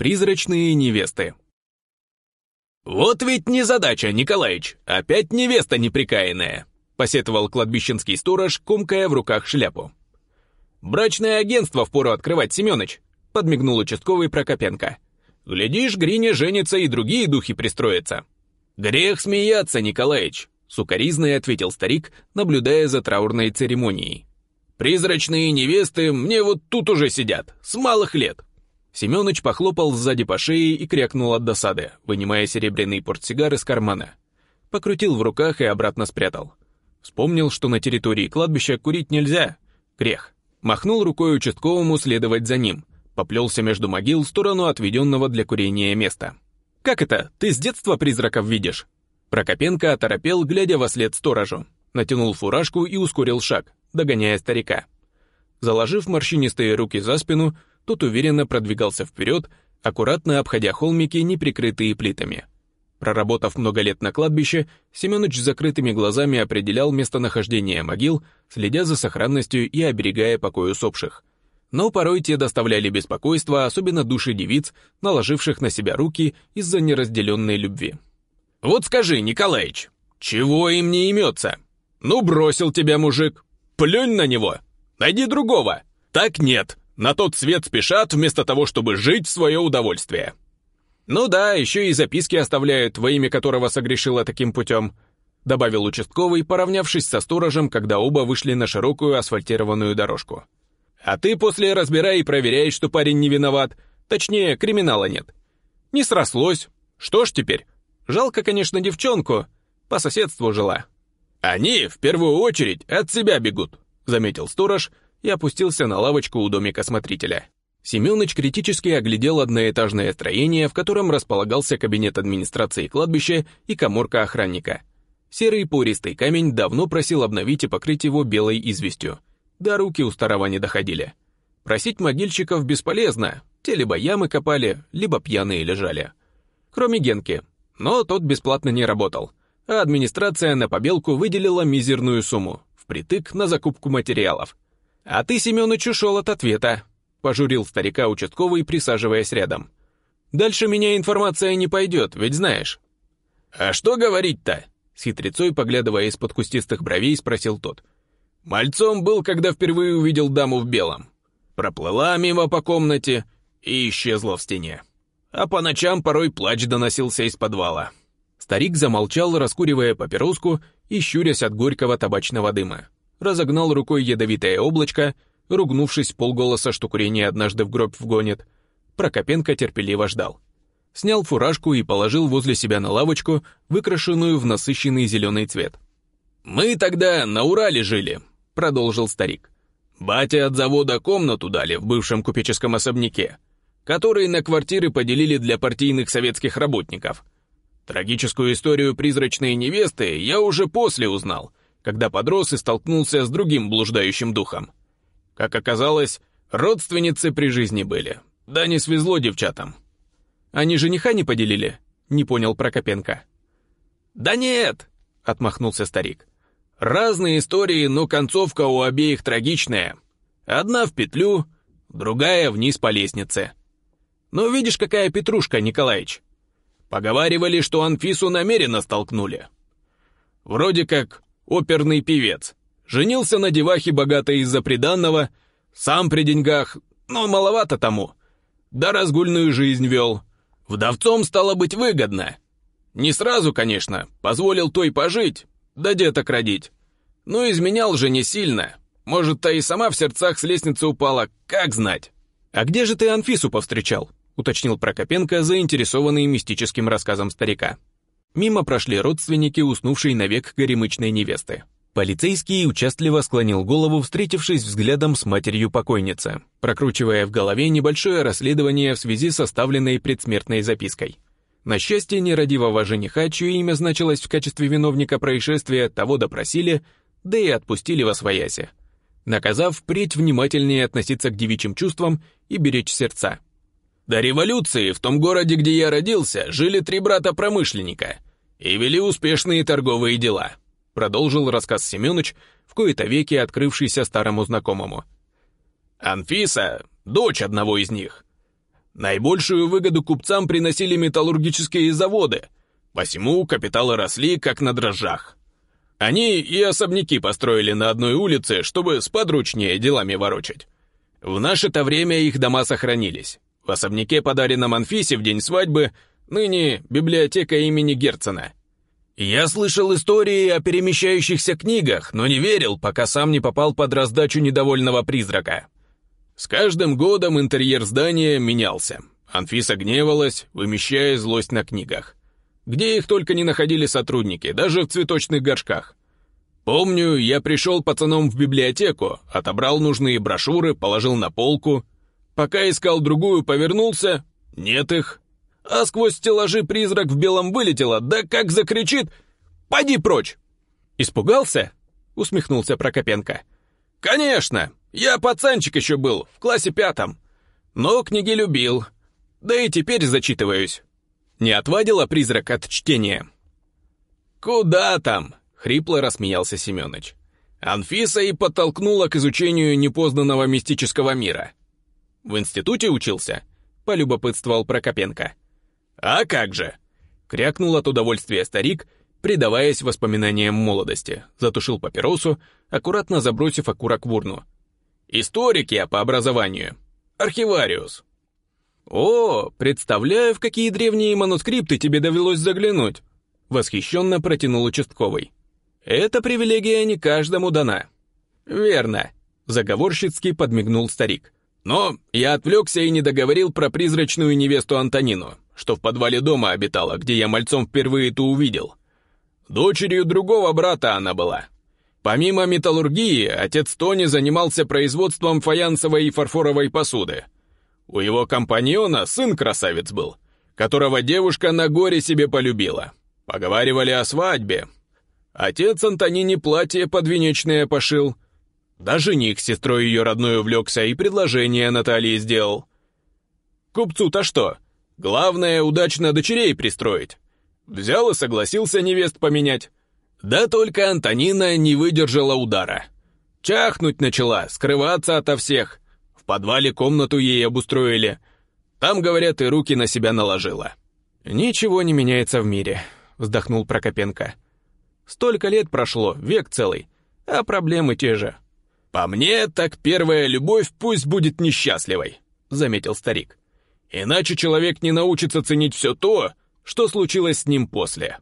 Призрачные невесты. «Вот ведь незадача, Николаич! Опять невеста неприкаянная!» посетовал кладбищенский сторож, комкая в руках шляпу. «Брачное агентство впору открывать, Семёныч!» подмигнул участковый Прокопенко. «Глядишь, Гриня женится и другие духи пристроятся». «Грех смеяться, Николаич!» сукоризно ответил старик, наблюдая за траурной церемонией. «Призрачные невесты мне вот тут уже сидят, с малых лет. Семёныч похлопал сзади по шее и крякнул от досады, вынимая серебряный портсигар из кармана. Покрутил в руках и обратно спрятал. Вспомнил, что на территории кладбища курить нельзя. Грех. Махнул рукой участковому следовать за ним. Поплелся между могил в сторону отведенного для курения места. «Как это? Ты с детства призраков видишь?» Прокопенко оторопел, глядя во след сторожу. Натянул фуражку и ускорил шаг, догоняя старика. Заложив морщинистые руки за спину, тот уверенно продвигался вперед, аккуратно обходя холмики, не прикрытые плитами. Проработав много лет на кладбище, Семенович закрытыми глазами определял местонахождение могил, следя за сохранностью и оберегая покой усопших. Но порой те доставляли беспокойство, особенно души девиц, наложивших на себя руки из-за неразделенной любви. «Вот скажи, Николаич, чего им не имется? Ну, бросил тебя мужик, плюнь на него, найди другого. Так нет, на тот свет спешат, вместо того, чтобы жить в свое удовольствие. Ну да, еще и записки оставляют, во имя которого согрешила таким путем, добавил участковый, поравнявшись со сторожем, когда оба вышли на широкую асфальтированную дорожку. А ты после разбирай и проверяй, что парень не виноват, точнее, криминала нет. Не срослось. Что ж теперь? Жалко, конечно, девчонку, по соседству жила. Они, в первую очередь, от себя бегут, заметил сторож, и опустился на лавочку у домика смотрителя. Семёныч критически оглядел одноэтажное строение, в котором располагался кабинет администрации кладбища и коморка охранника. Серый пористый камень давно просил обновить и покрыть его белой известью. Да руки у старого не доходили. Просить могильщиков бесполезно, те либо ямы копали, либо пьяные лежали. Кроме Генки, но тот бесплатно не работал, а администрация на побелку выделила мизерную сумму, впритык на закупку материалов — «А ты, Семёныч, ушел от ответа», — пожурил старика участковый, присаживаясь рядом. «Дальше меня информация не пойдет, ведь знаешь». «А что говорить-то?» — с хитрецой, поглядывая из-под кустистых бровей, спросил тот. «Мальцом был, когда впервые увидел даму в белом. Проплыла мимо по комнате и исчезла в стене. А по ночам порой плач доносился из подвала». Старик замолчал, раскуривая папироску и щурясь от горького табачного дыма разогнал рукой ядовитое облачко, ругнувшись полголоса, что курение однажды в гроб вгонит. Прокопенко терпеливо ждал. Снял фуражку и положил возле себя на лавочку, выкрашенную в насыщенный зеленый цвет. «Мы тогда на Урале жили», — продолжил старик. «Батя от завода комнату дали в бывшем купеческом особняке, который на квартиры поделили для партийных советских работников. Трагическую историю призрачной невесты я уже после узнал — когда подрос и столкнулся с другим блуждающим духом. Как оказалось, родственницы при жизни были. Да не свезло девчатам. Они жениха не поделили? Не понял Прокопенко. Да нет, отмахнулся старик. Разные истории, но концовка у обеих трагичная. Одна в петлю, другая вниз по лестнице. Ну, видишь, какая петрушка, Николаич. Поговаривали, что Анфису намеренно столкнули. Вроде как оперный певец. Женился на девахе богатой из-за приданного, сам при деньгах, но маловато тому. Да разгульную жизнь вел. Вдовцом стало быть выгодно. Не сразу, конечно, позволил той пожить, да деток родить. Но изменял же не сильно. Может, та и сама в сердцах с лестницы упала, как знать. «А где же ты Анфису повстречал?» уточнил Прокопенко, заинтересованный мистическим рассказом старика. Мимо прошли родственники уснувшей навек горемычной невесты. Полицейский участливо склонил голову, встретившись взглядом с матерью покойницы, прокручивая в голове небольшое расследование в связи с оставленной предсмертной запиской. На счастье нерадивого жениха, чье имя значилось в качестве виновника происшествия, того допросили, да и отпустили во свояси, наказав впредь внимательнее относиться к девичьим чувствам и беречь сердца. До революции в том городе, где я родился, жили три брата-промышленника и вели успешные торговые дела», продолжил рассказ Семенович, в кои-то веки открывшийся старому знакомому. «Анфиса — дочь одного из них. Наибольшую выгоду купцам приносили металлургические заводы, посему капиталы росли, как на дрожжах. Они и особняки построили на одной улице, чтобы сподручнее делами ворочать. В наше-то время их дома сохранились. В особняке, подаренном Анфисе в день свадьбы, ныне библиотека имени Герцена. Я слышал истории о перемещающихся книгах, но не верил, пока сам не попал под раздачу недовольного призрака. С каждым годом интерьер здания менялся. Анфиса гневалась, вымещая злость на книгах. Где их только не находили сотрудники, даже в цветочных горшках. Помню, я пришел пацаном в библиотеку, отобрал нужные брошюры, положил на полку. Пока искал другую, повернулся, нет их. А сквозь стеллажи призрак в белом вылетела, да как закричит «Поди прочь!» «Испугался?» — усмехнулся Прокопенко. «Конечно! Я пацанчик еще был, в классе пятом. Но книги любил. Да и теперь зачитываюсь. Не отвадила призрак от чтения?» «Куда там?» — хрипло рассмеялся Семёныч. Анфиса и подтолкнула к изучению непознанного мистического мира. «В институте учился?» — полюбопытствовал Прокопенко. «А как же!» — крякнул от удовольствия старик, предаваясь воспоминаниям молодости, затушил папиросу, аккуратно забросив окурок в урну. «Историк я по образованию. Архивариус». «О, представляю, в какие древние манускрипты тебе довелось заглянуть!» Восхищенно протянул участковый. «Эта привилегия не каждому дана». «Верно», — заговорщицки подмигнул старик. «Но я отвлекся и не договорил про призрачную невесту Антонину, что в подвале дома обитала, где я мальцом впервые ту увидел. Дочерью другого брата она была. Помимо металлургии, отец Тони занимался производством фаянсовой и фарфоровой посуды. У его компаньона сын красавец был, которого девушка на горе себе полюбила. Поговаривали о свадьбе. Отец Антонине платье подвенечное пошил. Да жених с сестрой ее родной увлекся и предложение Наталье сделал. Купцу-то что? Главное, удачно дочерей пристроить. Взял и согласился невест поменять. Да только Антонина не выдержала удара. Чахнуть начала, скрываться ото всех. В подвале комнату ей обустроили. Там, говорят, и руки на себя наложила. «Ничего не меняется в мире», — вздохнул Прокопенко. «Столько лет прошло, век целый, а проблемы те же». «По мне, так первая любовь пусть будет несчастливой», — заметил старик. «Иначе человек не научится ценить все то, что случилось с ним после».